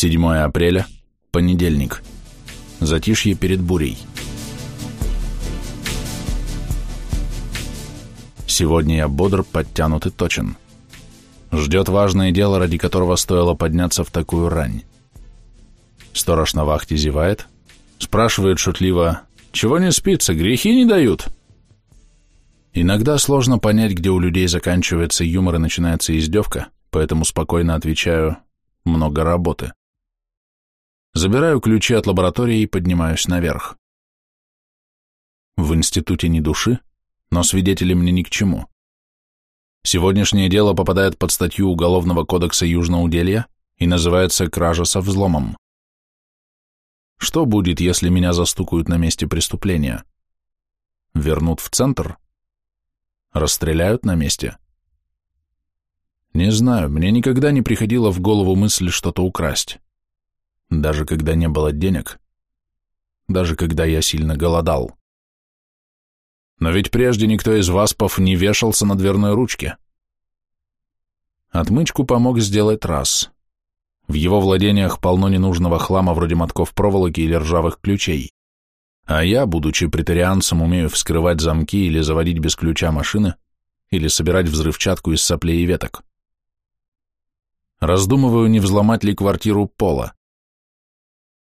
7 апреля, понедельник. Затишье перед бурей. Сегодня я бодр, подтянут и точен. Ждет важное дело, ради которого стоило подняться в такую рань. Сторож на вахте зевает, спрашивает шутливо, «Чего не спится, грехи не дают?» Иногда сложно понять, где у людей заканчивается юмор и начинается издевка, поэтому спокойно отвечаю «много работы». Забираю ключи от лаборатории и поднимаюсь наверх. В институте ни души, но свидетели мне ни к чему. Сегодняшнее дело попадает под статью Уголовного кодекса Южноуделья и называется «Кража со взломом». Что будет, если меня застукают на месте преступления? Вернут в центр? Расстреляют на месте? Не знаю, мне никогда не приходила в голову мысль что-то украсть. Даже когда не было денег. Даже когда я сильно голодал. Но ведь прежде никто из васпов не вешался на дверной ручке. Отмычку помог сделать раз. В его владениях полно ненужного хлама вроде мотков проволоки или ржавых ключей. А я, будучи претарианцем, умею вскрывать замки или заводить без ключа машины, или собирать взрывчатку из соплей и веток. Раздумываю, не взломать ли квартиру Пола.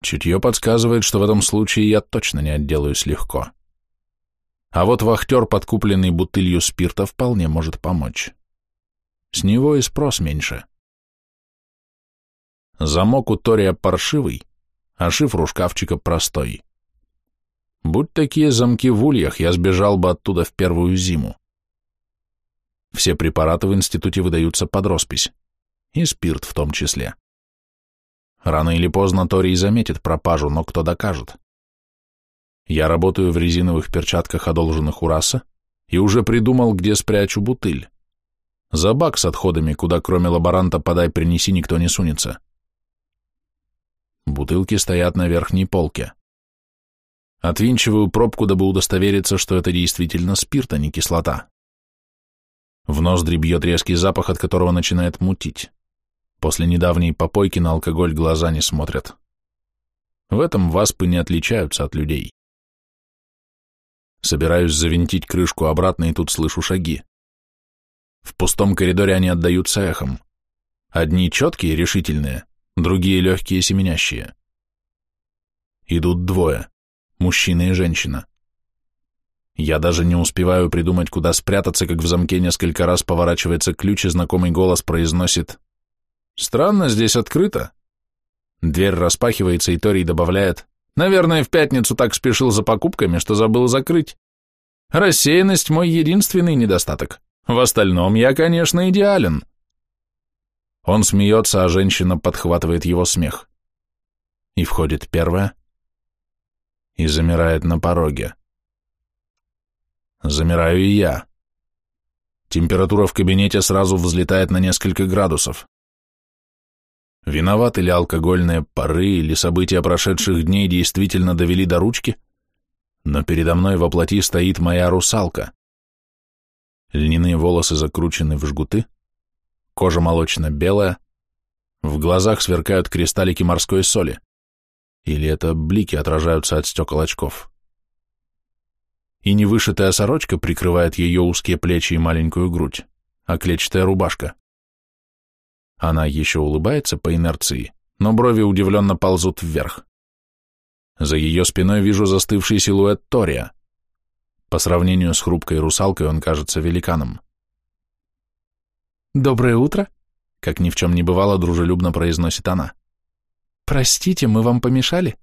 Чутье подсказывает, что в этом случае я точно не отделаюсь легко. А вот вахтер, подкупленный бутылью спирта, вполне может помочь. С него и спрос меньше. Замок у Тория паршивый, а шифр у шкафчика простой. Будь такие замки в ульях, я сбежал бы оттуда в первую зиму. Все препараты в институте выдаются под роспись, и спирт в том числе. Рано или поздно Тори заметит пропажу, но кто докажет? Я работаю в резиновых перчатках, одолженных у раса, и уже придумал, где спрячу бутыль. За бак с отходами, куда кроме лаборанта подай принеси никто не сунется. Бутылки стоят на верхней полке. Отвинчиваю пробку, дабы удостовериться, что это действительно спирт, а не кислота. В ноздри бьет резкий запах, от которого начинает мутить. После недавней попойки на алкоголь глаза не смотрят. В этом васпы не отличаются от людей. Собираюсь завинтить крышку обратно, и тут слышу шаги. В пустом коридоре они отдаются эхом. Одни четкие, решительные, другие легкие, семенящие. Идут двое, мужчина и женщина. Я даже не успеваю придумать, куда спрятаться, как в замке несколько раз поворачивается ключ, и знакомый голос произносит Странно, здесь открыто. Дверь распахивается, и Торий добавляет, наверное, в пятницу так спешил за покупками, что забыл закрыть. Рассеянность мой единственный недостаток. В остальном я, конечно, идеален. Он смеется, а женщина подхватывает его смех. И входит первая, и замирает на пороге. Замираю и я. Температура в кабинете сразу взлетает на несколько градусов. Виноваты ли алкогольные пары или события прошедших дней действительно довели до ручки? Но передо мной во плоти стоит моя русалка. Льняные волосы закручены в жгуты, кожа молочно-белая, в глазах сверкают кристаллики морской соли. Или это блики отражаются от стекол очков. И невышитая сорочка прикрывает ее узкие плечи и маленькую грудь, а клетчатая рубашка. Она еще улыбается по инерции, но брови удивленно ползут вверх. За ее спиной вижу застывший силуэт Тория. По сравнению с хрупкой русалкой он кажется великаном. «Доброе утро», — как ни в чем не бывало, дружелюбно произносит она. «Простите, мы вам помешали?»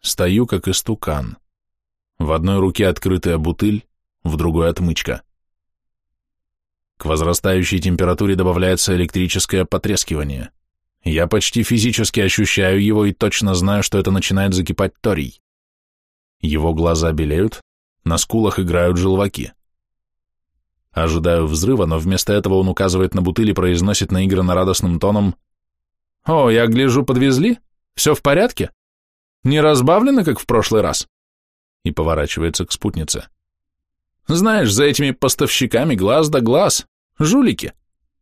Стою, как истукан. В одной руке открытая бутыль, в другой отмычка. К возрастающей температуре добавляется электрическое потрескивание. Я почти физически ощущаю его и точно знаю, что это начинает закипать торий. Его глаза белеют, на скулах играют желваки. Ожидаю взрыва, но вместо этого он указывает на бутыль и произносит наигранно радостным тоном «О, я гляжу, подвезли? Все в порядке? Не разбавлено, как в прошлый раз?» И поворачивается к спутнице. Знаешь, за этими поставщиками глаз да глаз. Жулики.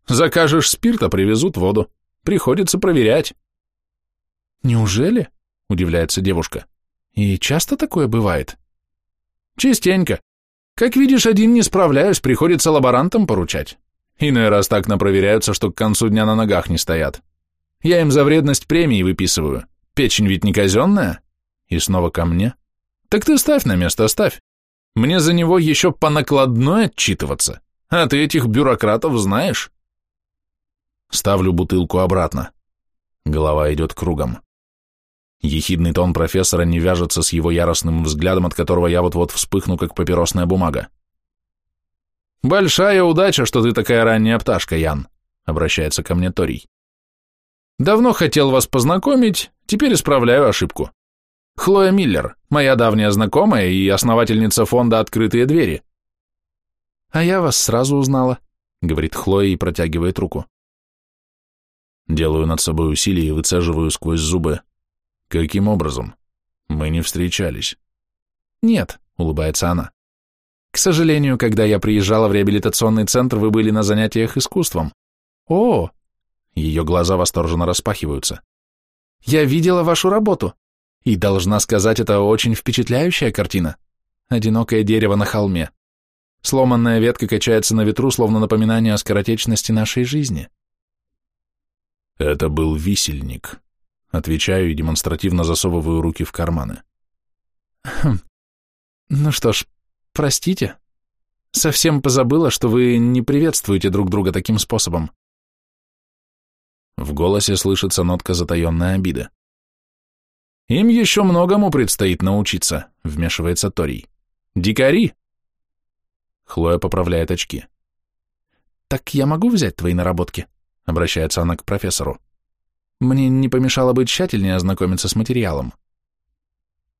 Закажешь спирта, привезут воду. Приходится проверять. Неужели? Удивляется девушка. И часто такое бывает? Частенько. Как видишь, один не справляюсь, приходится лаборантам поручать. Иной раз так напроверяются, что к концу дня на ногах не стоят. Я им за вредность премии выписываю. Печень ведь не казенная. И снова ко мне. Так ты ставь на место, ставь. Мне за него еще по накладной отчитываться. А ты этих бюрократов знаешь? Ставлю бутылку обратно. Голова идет кругом. Ехидный тон профессора не вяжется с его яростным взглядом, от которого я вот-вот вспыхну, как папиросная бумага. «Большая удача, что ты такая ранняя пташка, Ян», — обращается ко мне Торий. «Давно хотел вас познакомить, теперь исправляю ошибку. Хлоя Миллер, моя давняя знакомая и основательница фонда «Открытые двери». «А я вас сразу узнала», — говорит Хлоя и протягивает руку. Делаю над собой усилие и выцеживаю сквозь зубы. Каким образом? Мы не встречались. Нет, улыбается она. К сожалению, когда я приезжала в реабилитационный центр, вы были на занятиях искусством. О! Ее глаза восторженно распахиваются. Я видела вашу работу. И должна сказать, это очень впечатляющая картина. Одинокое дерево на холме. Сломанная ветка качается на ветру, словно напоминание о скоротечности нашей жизни. Это был висельник. Отвечаю и демонстративно засовываю руки в карманы. Хм. Ну что ж, простите. Совсем позабыла, что вы не приветствуете друг друга таким способом. В голосе слышится нотка затаенной обиды. «Им еще многому предстоит научиться», — вмешивается Торий. «Дикари!» Хлоя поправляет очки. «Так я могу взять твои наработки?» Обращается она к профессору. Мне не помешало бы тщательнее ознакомиться с материалом.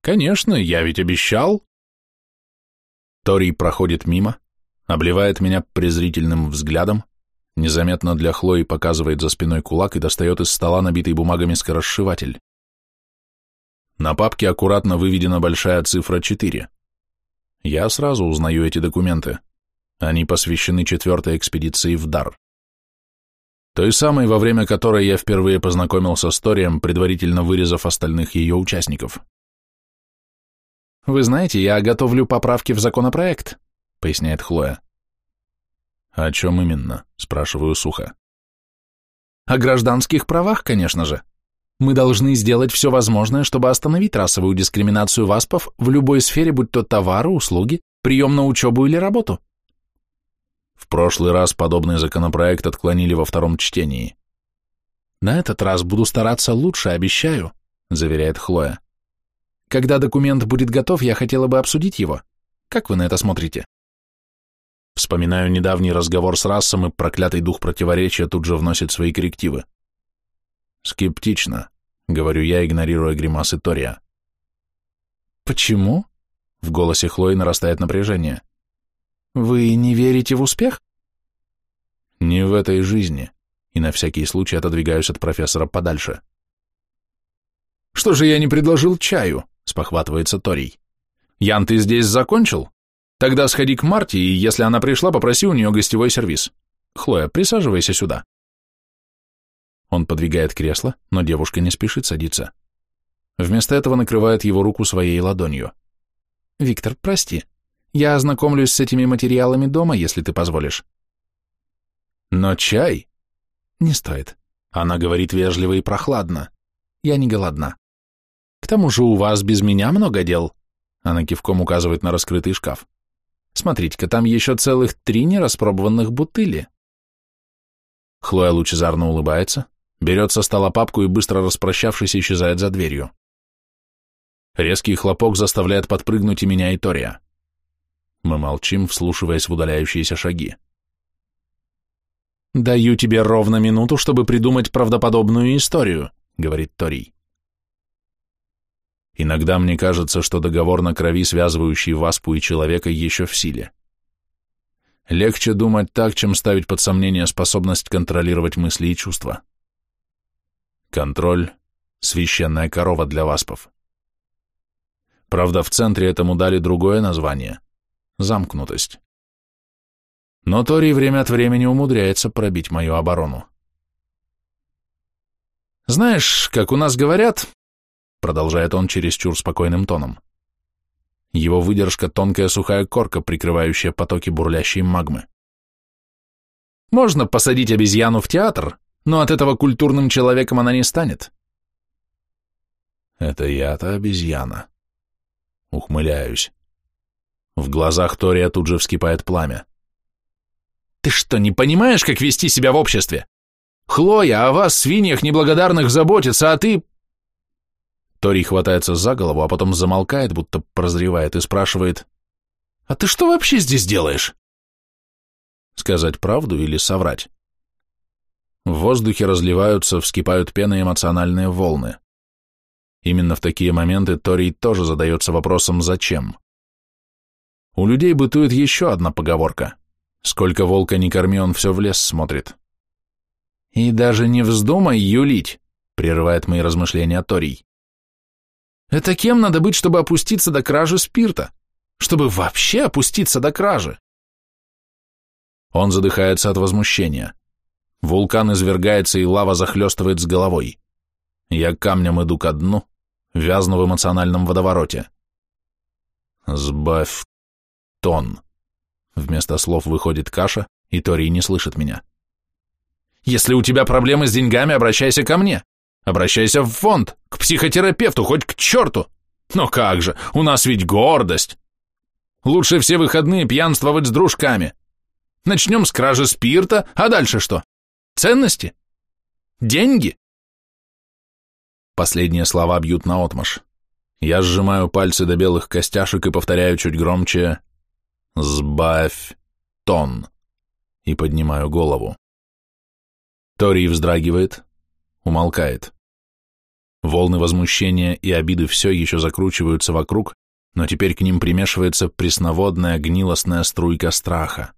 Конечно, я ведь обещал. Тори проходит мимо, обливает меня презрительным взглядом, незаметно для Хлои показывает за спиной кулак и достает из стола набитый бумагами скоросшиватель. На папке аккуратно выведена большая цифра 4. Я сразу узнаю эти документы. Они посвящены четвертой экспедиции в Дар той самой, во время которой я впервые познакомился с Торием, предварительно вырезав остальных ее участников. «Вы знаете, я готовлю поправки в законопроект», — поясняет Хлоя. «О чем именно?» — спрашиваю сухо. «О гражданских правах, конечно же. Мы должны сделать все возможное, чтобы остановить расовую дискриминацию ВАСПов в любой сфере, будь то товары, услуги, прием на учебу или работу. В прошлый раз подобный законопроект отклонили во втором чтении. На этот раз буду стараться лучше, обещаю, заверяет Хлоя. Когда документ будет готов, я хотела бы обсудить его. Как вы на это смотрите? Вспоминаю недавний разговор с расом, и проклятый дух противоречия тут же вносит свои коррективы. Скептично, говорю я, игнорируя гримасы Тория. Почему? В голосе Хлои нарастает напряжение. Вы не верите в успех? Не в этой жизни, и на всякий случай отодвигаюсь от профессора подальше. Что же я не предложил чаю? спохватывается Торий. Ян, ты здесь закончил? Тогда сходи к Марте, и если она пришла, попроси у нее гостевой сервис. Хлоя, присаживайся сюда. Он подвигает кресло, но девушка не спешит садиться. Вместо этого накрывает его руку своей ладонью. «Виктор, прости, я ознакомлюсь с этими материалами дома, если ты позволишь. Но чай? Не стоит. Она говорит вежливо и прохладно. Я не голодна. К тому же у вас без меня много дел. Она кивком указывает на раскрытый шкаф. Смотрите-ка, там еще целых три нераспробованных бутыли. Хлоя лучезарно улыбается, берет со стола папку и, быстро распрощавшись, исчезает за дверью. Резкий хлопок заставляет подпрыгнуть и меня, и Тория. Мы молчим, вслушиваясь в удаляющиеся шаги. «Даю тебе ровно минуту, чтобы придумать правдоподобную историю», — говорит Торий. Иногда мне кажется, что договор на крови, связывающий Васпу и человека, еще в силе. Легче думать так, чем ставить под сомнение способность контролировать мысли и чувства. Контроль — священная корова для Васпов. Правда, в центре этому дали другое название замкнутость. Но Тори время от времени умудряется пробить мою оборону. Знаешь, как у нас говорят, продолжает он чересчур спокойным тоном. Его выдержка — тонкая сухая корка, прикрывающая потоки бурлящей магмы. Можно посадить обезьяну в театр, но от этого культурным человеком она не станет. Это я-то обезьяна. Ухмыляюсь. В глазах Тория тут же вскипает пламя. Ты что, не понимаешь, как вести себя в обществе? Хлоя о вас, свиньях неблагодарных, заботится, а ты... Тори хватается за голову, а потом замолкает, будто прозревает и спрашивает, «А ты что вообще здесь делаешь?» Сказать правду или соврать? В воздухе разливаются, вскипают пены эмоциональные волны. Именно в такие моменты Тори тоже задается вопросом «зачем?». У людей бытует еще одна поговорка. Сколько волка не корми, он все в лес смотрит. «И даже не вздумай юлить», — прерывает мои размышления Торий. «Это кем надо быть, чтобы опуститься до кражи спирта? Чтобы вообще опуститься до кражи?» Он задыхается от возмущения. Вулкан извергается, и лава захлестывает с головой. Я камнем иду ко дну, вязну в эмоциональном водовороте. «Сбавь тон». Вместо слов выходит каша, и Тори не слышит меня. «Если у тебя проблемы с деньгами, обращайся ко мне. Обращайся в фонд, к психотерапевту, хоть к черту. Но как же, у нас ведь гордость. Лучше все выходные пьянствовать с дружками. Начнем с кражи спирта, а дальше что? Ценности? Деньги?» Последние слова бьют наотмашь. Я сжимаю пальцы до белых костяшек и повторяю чуть громче «Сбавь тон» и поднимаю голову. Тори вздрагивает, умолкает. Волны возмущения и обиды все еще закручиваются вокруг, но теперь к ним примешивается пресноводная гнилостная струйка страха.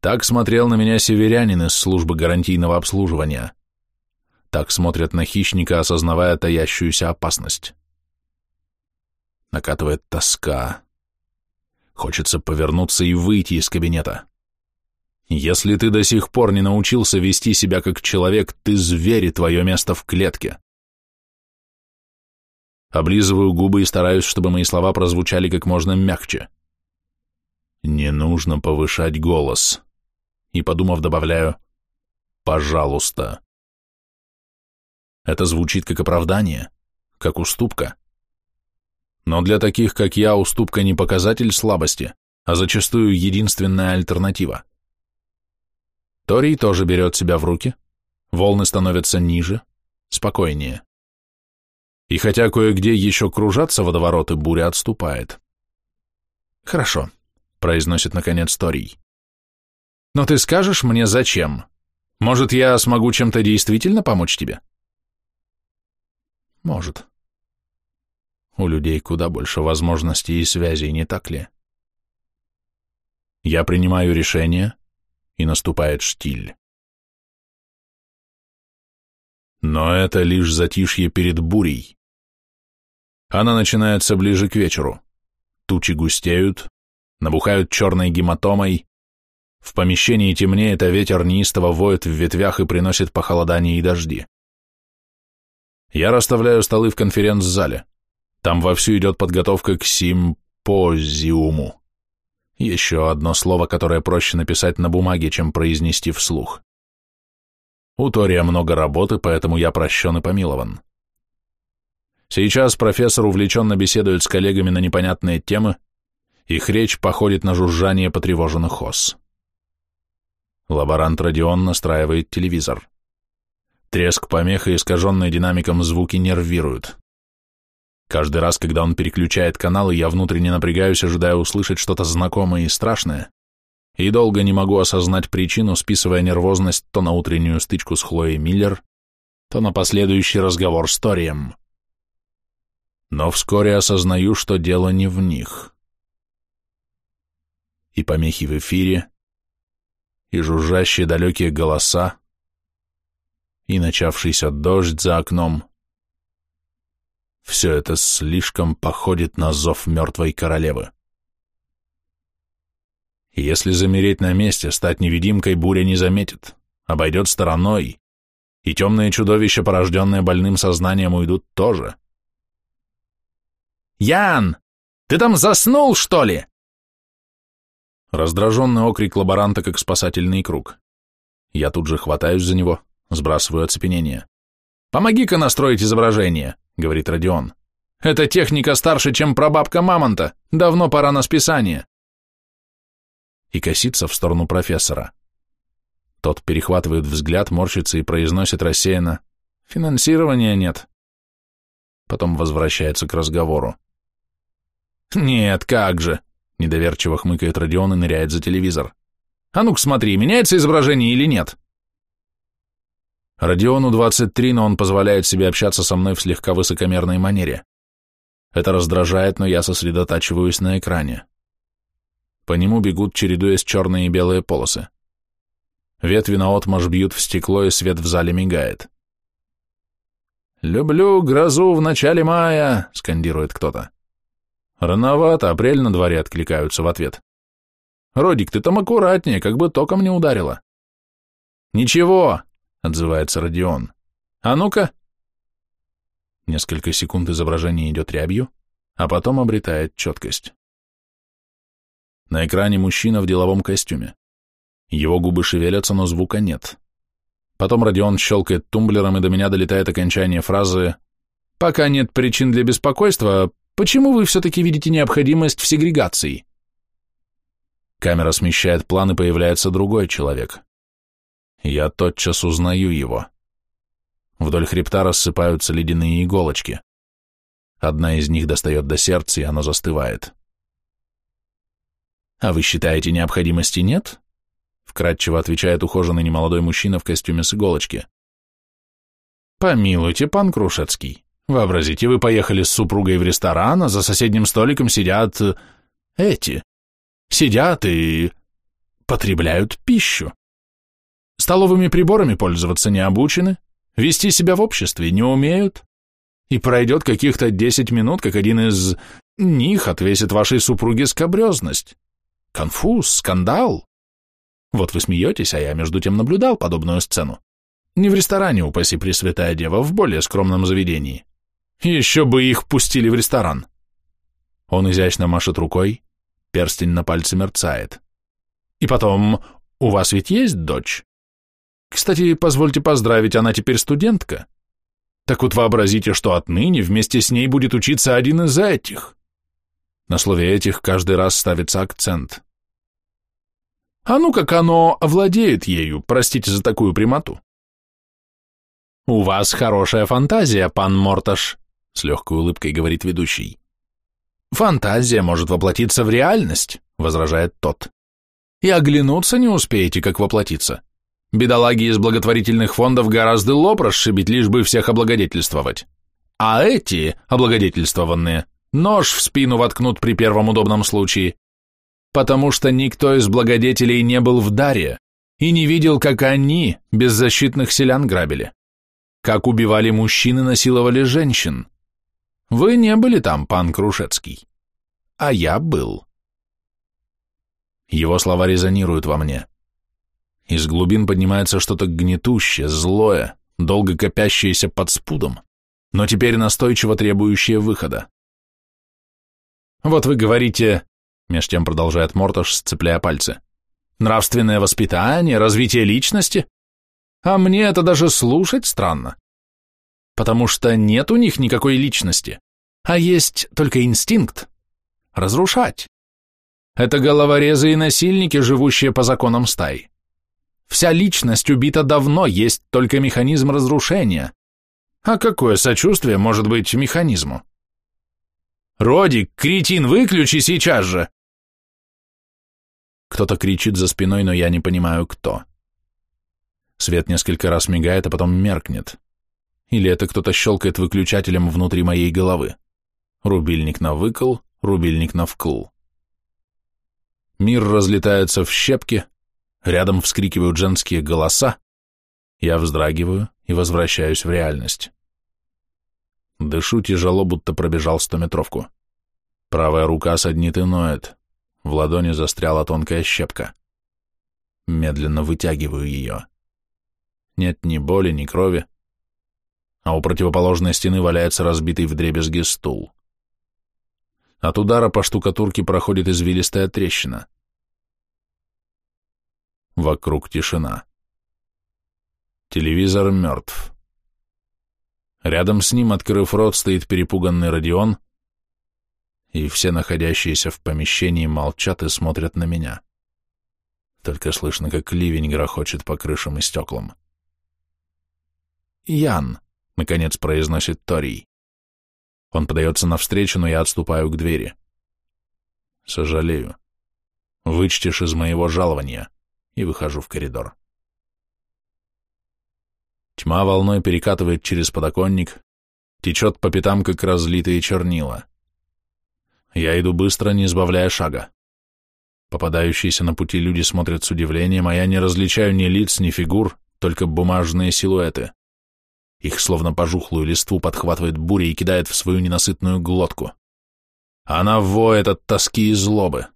Так смотрел на меня северянин из службы гарантийного обслуживания. Так смотрят на хищника, осознавая таящуюся опасность. Накатывает тоска. Хочется повернуться и выйти из кабинета. Если ты до сих пор не научился вести себя как человек, ты зверь, твое место в клетке. Облизываю губы и стараюсь, чтобы мои слова прозвучали как можно мягче. Не нужно повышать голос. И, подумав, добавляю «пожалуйста». Это звучит как оправдание, как уступка. Но для таких, как я, уступка не показатель слабости, а зачастую единственная альтернатива. Торий тоже берет себя в руки, волны становятся ниже, спокойнее. И хотя кое-где еще кружатся водовороты, буря отступает. «Хорошо», — произносит наконец Торий. «Но ты скажешь мне, зачем? Может, я смогу чем-то действительно помочь тебе?» Может. У людей куда больше возможностей и связей, не так ли? Я принимаю решение, и наступает штиль. Но это лишь затишье перед бурей. Она начинается ближе к вечеру. Тучи густеют, набухают черной гематомой. В помещении темнеет, а ветер неистово воет в ветвях и приносит похолодание и дожди. Я расставляю столы в конференц-зале. Там вовсю идет подготовка к симпозиуму. Еще одно слово, которое проще написать на бумаге, чем произнести вслух. У Тория много работы, поэтому я прощен и помилован. Сейчас профессор увлеченно беседует с коллегами на непонятные темы, их речь походит на жужжание потревоженных ос. Лаборант Родион настраивает телевизор. Треск помех и искаженные динамиком звуки нервируют. Каждый раз, когда он переключает каналы, я внутренне напрягаюсь, ожидая услышать что-то знакомое и страшное, и долго не могу осознать причину, списывая нервозность то на утреннюю стычку с Хлоей Миллер, то на последующий разговор с Торием. Но вскоре осознаю, что дело не в них. И помехи в эфире, и жужжащие далекие голоса, и начавшийся дождь за окном. Все это слишком походит на зов мертвой королевы. Если замереть на месте, стать невидимкой, буря не заметит, обойдет стороной, И темные чудовища, порожденные больным сознанием, уйдут тоже. «Ян, ты там заснул, что ли?» Раздраженный окрик лаборанта, как спасательный круг. Я тут же хватаюсь за него, сбрасываю оцепенение. «Помоги-ка настроить изображение», — говорит Родион. «Эта техника старше, чем прабабка Мамонта. Давно пора на списание». И косится в сторону профессора. Тот перехватывает взгляд, морщится и произносит рассеянно. «Финансирования нет». Потом возвращается к разговору. «Нет, как же!» — недоверчиво хмыкает Родион и ныряет за телевизор. «А ну-ка смотри, меняется изображение или нет?» Родиону 23, но он позволяет себе общаться со мной в слегка высокомерной манере. Это раздражает, но я сосредотачиваюсь на экране. По нему бегут, чередуясь черные и белые полосы. Ветви наотмашь бьют в стекло, и свет в зале мигает. «Люблю грозу в начале мая», — скандирует кто-то. «Рановато, апрель на дворе», — откликаются в ответ. «Родик, ты там аккуратнее, как бы током не ударило». «Ничего, — отзывается Родион. «А ну-ка!» Несколько секунд изображение идет рябью, а потом обретает четкость. На экране мужчина в деловом костюме. Его губы шевелятся, но звука нет. Потом Родион щелкает тумблером, и до меня долетает окончание фразы «Пока нет причин для беспокойства, почему вы все-таки видите необходимость в сегрегации?» Камера смещает план, и появляется другой человек. Я тотчас узнаю его. Вдоль хребта рассыпаются ледяные иголочки. Одна из них достает до сердца, и оно застывает. «А вы считаете, необходимости нет?» Вкратчиво отвечает ухоженный немолодой мужчина в костюме с иголочки. «Помилуйте, пан Крушецкий, вообразите, вы поехали с супругой в ресторан, а за соседним столиком сидят... эти. Сидят и... потребляют пищу. Столовыми приборами пользоваться не обучены, вести себя в обществе не умеют. И пройдет каких-то десять минут, как один из них отвесит вашей супруге скобрезность. Конфуз, скандал. Вот вы смеетесь, а я между тем наблюдал подобную сцену. Не в ресторане, упаси Пресвятая Дева, в более скромном заведении. Еще бы их пустили в ресторан. Он изящно машет рукой, перстень на пальце мерцает. И потом, у вас ведь есть дочь? Кстати, позвольте поздравить, она теперь студентка. Так вот вообразите, что отныне вместе с ней будет учиться один из этих. На слове «этих» каждый раз ставится акцент. А ну как оно овладеет ею, простите за такую прямоту. «У вас хорошая фантазия, пан Морташ», — с легкой улыбкой говорит ведущий. «Фантазия может воплотиться в реальность», — возражает тот. «И оглянуться не успеете, как воплотиться. Бедолаги из благотворительных фондов гораздо лоб расшибить, лишь бы всех облагодетельствовать. А эти, облагодетельствованные, нож в спину воткнут при первом удобном случае. Потому что никто из благодетелей не был в даре и не видел, как они беззащитных селян грабили. Как убивали мужчин и насиловали женщин. Вы не были там, пан Крушецкий. А я был. Его слова резонируют во мне. Из глубин поднимается что-то гнетущее, злое, долго копящееся под спудом, но теперь настойчиво требующее выхода. «Вот вы говорите», — меж тем продолжает Мортош, сцепляя пальцы, «нравственное воспитание, развитие личности? А мне это даже слушать странно. Потому что нет у них никакой личности, а есть только инстинкт — разрушать. Это головорезы и насильники, живущие по законам стаи. Вся личность убита давно, есть только механизм разрушения. А какое сочувствие может быть механизму? «Родик, кретин, выключи сейчас же!» Кто-то кричит за спиной, но я не понимаю, кто. Свет несколько раз мигает, а потом меркнет. Или это кто-то щелкает выключателем внутри моей головы. Рубильник на выкл, рубильник на вкл. Мир разлетается в щепки, Рядом вскрикивают женские голоса. Я вздрагиваю и возвращаюсь в реальность. Дышу тяжело, будто пробежал стометровку. Правая рука саднит и ноет. В ладони застряла тонкая щепка. Медленно вытягиваю ее. Нет ни боли, ни крови. А у противоположной стены валяется разбитый вдребезги стул. От удара по штукатурке проходит извилистая трещина. Вокруг тишина. Телевизор мертв. Рядом с ним, открыв рот, стоит перепуганный Родион, и все находящиеся в помещении молчат и смотрят на меня. Только слышно, как ливень грохочет по крышам и стеклам. «Ян», — наконец произносит Торий. Он подается навстречу, но я отступаю к двери. «Сожалею. Вычтешь из моего жалования» и выхожу в коридор. Тьма волной перекатывает через подоконник, течет по пятам, как разлитые чернила. Я иду быстро, не сбавляя шага. Попадающиеся на пути люди смотрят с удивлением, а я не различаю ни лиц, ни фигур, только бумажные силуэты. Их словно пожухлую листву подхватывает буря и кидает в свою ненасытную глотку. Она воет от тоски и злобы.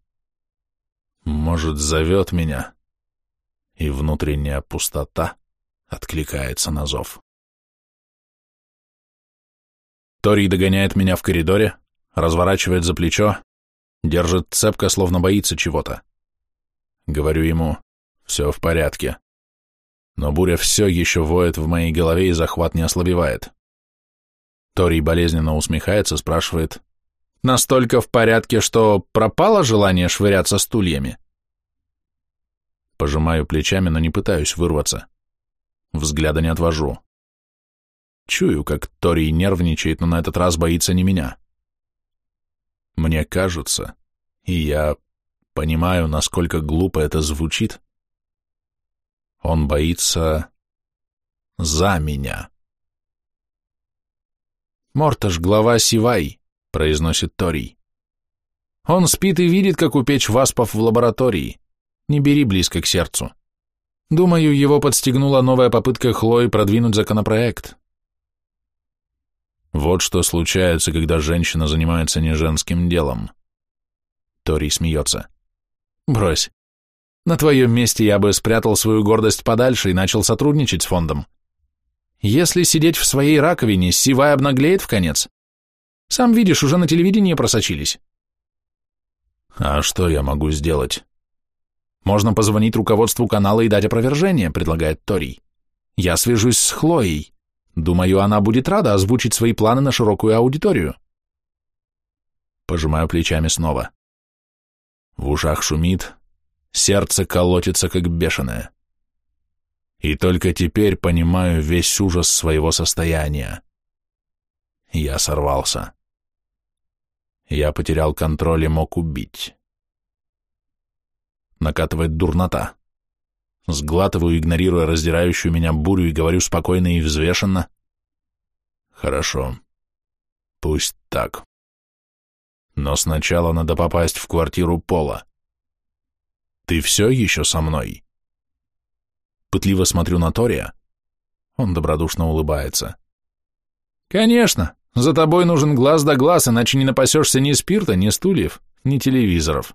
Может, зовет меня, и внутренняя пустота откликается на зов. Тори догоняет меня в коридоре, разворачивает за плечо, держит цепко, словно боится чего-то. Говорю ему, все в порядке. Но буря все еще воет в моей голове и захват не ослабевает. Тори болезненно усмехается, спрашивает, «Настолько в порядке, что пропало желание швыряться стульями?» Пожимаю плечами, но не пытаюсь вырваться. Взгляда не отвожу. Чую, как Тори нервничает, но на этот раз боится не меня. Мне кажется, и я понимаю, насколько глупо это звучит, он боится за меня. «Морташ, глава Сивай», — произносит Торий. «Он спит и видит, как упечь васпов в лаборатории. Не бери близко к сердцу. Думаю, его подстегнула новая попытка Хлои продвинуть законопроект. Вот что случается, когда женщина занимается не женским делом. Тори смеется. Брось. На твоем месте я бы спрятал свою гордость подальше и начал сотрудничать с фондом. Если сидеть в своей раковине, сивая обнаглеет в конец. Сам видишь, уже на телевидении просочились. А что я могу сделать? Можно позвонить руководству канала и дать опровержение, предлагает Тори. Я свяжусь с Хлоей. Думаю, она будет рада озвучить свои планы на широкую аудиторию. Пожимаю плечами снова. В ушах шумит, сердце колотится, как бешеное. И только теперь понимаю весь ужас своего состояния. Я сорвался. Я потерял контроль и мог убить накатывает дурнота. Сглатываю, игнорируя раздирающую меня бурю, и говорю спокойно и взвешенно. Хорошо. Пусть так. Но сначала надо попасть в квартиру Пола. Ты все еще со мной? Пытливо смотрю на Тория. Он добродушно улыбается. Конечно, за тобой нужен глаз да глаз, иначе не напасешься ни спирта, ни стульев, ни телевизоров.